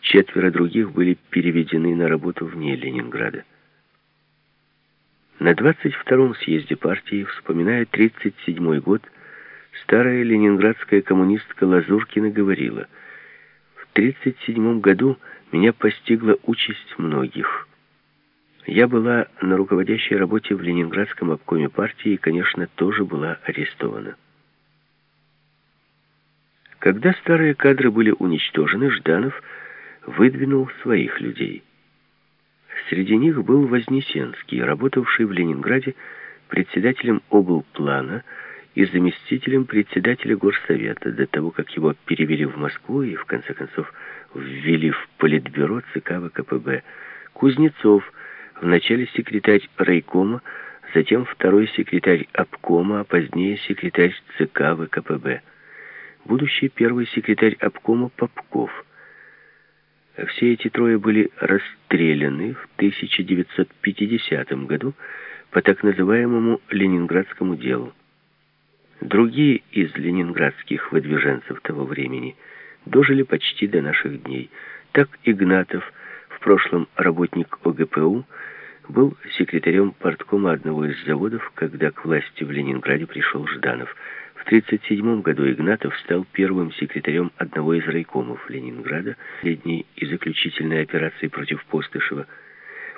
четверо других были переведены на работу вне Ленинграда. На 22-м съезде партии, вспоминая 37-й год, старая ленинградская коммунистка Лазуркина говорила, «В 37 году меня постигла участь многих. Я была на руководящей работе в Ленинградском обкоме партии и, конечно, тоже была арестована». Когда старые кадры были уничтожены, Жданов выдвинул своих людей. Среди них был Вознесенский, работавший в Ленинграде председателем облплана и заместителем председателя горсовета, до того, как его перевели в Москву и, в конце концов, ввели в политбюро ЦК ВКПБ. Кузнецов, вначале секретарь райкома, затем второй секретарь обкома, а позднее секретарь ЦК ВКПБ будущий первый секретарь обкома Попков. Все эти трое были расстреляны в 1950 году по так называемому ленинградскому делу. Другие из ленинградских выдвиженцев того времени дожили почти до наших дней. Так Игнатов, в прошлом работник ОГПУ, был секретарем парткома одного из заводов, когда к власти в Ленинграде пришел Жданов – в 1937 году Игнатов стал первым секретарем одного из райкомов Ленинграда, последней и заключительной операции против Постышева.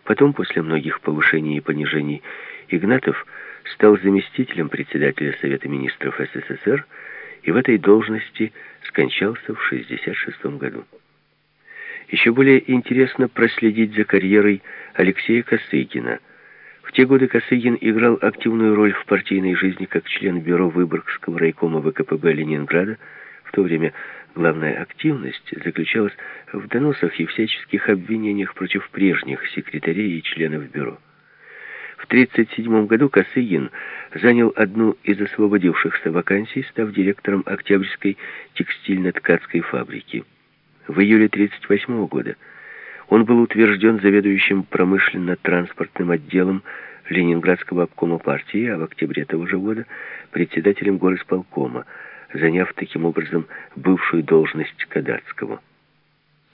Потом, после многих повышений и понижений, Игнатов стал заместителем председателя Совета министров СССР и в этой должности скончался в 1966 году. Еще более интересно проследить за карьерой Алексея Косыгина – в те годы Косыгин играл активную роль в партийной жизни как член бюро Выборгского райкома ВКПБ Ленинграда. В то время главная активность заключалась в доносах и всяческих обвинениях против прежних секретарей и членов бюро. В 1937 году Косыгин занял одну из освободившихся вакансий, став директором Октябрьской текстильно-ткацкой фабрики. В июле 1938 года он был утвержден заведующим промышленно-транспортным отделом Ленинградского обкома партии, а в октябре того же года председателем горосполкома, заняв таким образом бывшую должность Кадацкого.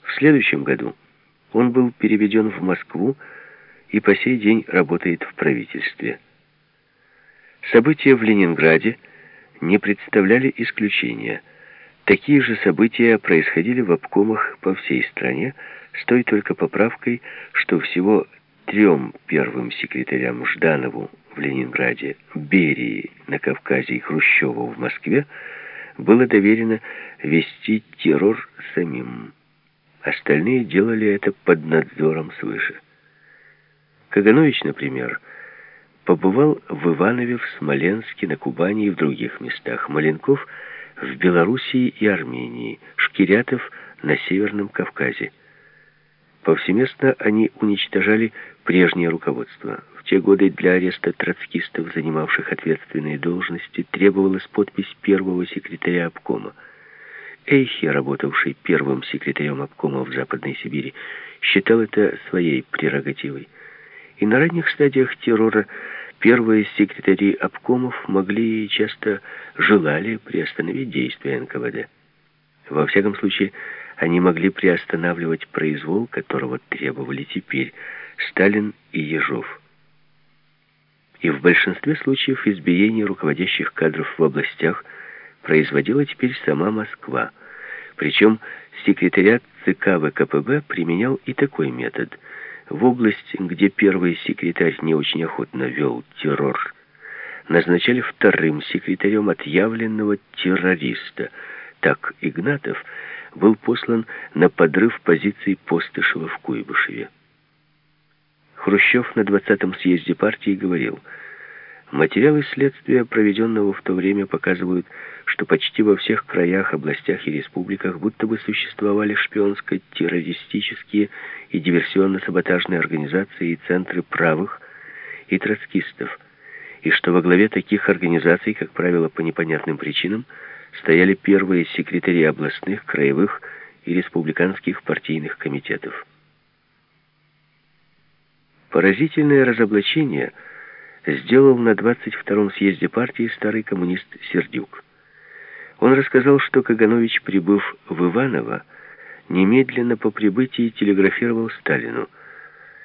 В следующем году он был переведен в Москву и по сей день работает в правительстве. События в Ленинграде не представляли исключения. Такие же события происходили в обкомах по всей стране, с той только поправкой, что всего трем первым секретарям Жданову в Ленинграде, Берии на Кавказе и Хрущеву в Москве было доверено вести террор самим. Остальные делали это под надзором свыше. Каганович, например, побывал в Иванове, в Смоленске, на Кубани и в других местах. Маленков в Белоруссии и Армении, Шкирятов на Северном Кавказе. Повсеместно они уничтожали прежнее руководство. В те годы для ареста троцкистов, занимавших ответственные должности, требовалась подпись первого секретаря обкома. Эйхи, работавший первым секретарем обкома в Западной Сибири, считал это своей прерогативой. И на ранних стадиях террора первые секретари обкомов могли и часто желали приостановить действия НКВД. Во всяком случае, они могли приостанавливать произвол, которого требовали теперь Сталин и Ежов. И в большинстве случаев избиение руководящих кадров в областях производила теперь сама Москва. Причем секретариат ЦК ВКПБ применял и такой метод. В область, где первый секретарь не очень охотно вел террор, назначали вторым секретарем отъявленного террориста. Так Игнатов был послан на подрыв позиций Постышева в Куйбышеве. Хрущев на 20-м съезде партии говорил, «Материалы следствия, проведенного в то время, показывают, что почти во всех краях, областях и республиках будто бы существовали шпионско-террористические и диверсионно-саботажные организации и центры правых и троцкистов, и что во главе таких организаций, как правило, по непонятным причинам, стояли первые секретари областных, краевых и республиканских партийных комитетов. Поразительное разоблачение сделал на 22-м съезде партии старый коммунист Сердюк. Он рассказал, что Каганович, прибыв в Иваново, немедленно по прибытии телеграфировал Сталину.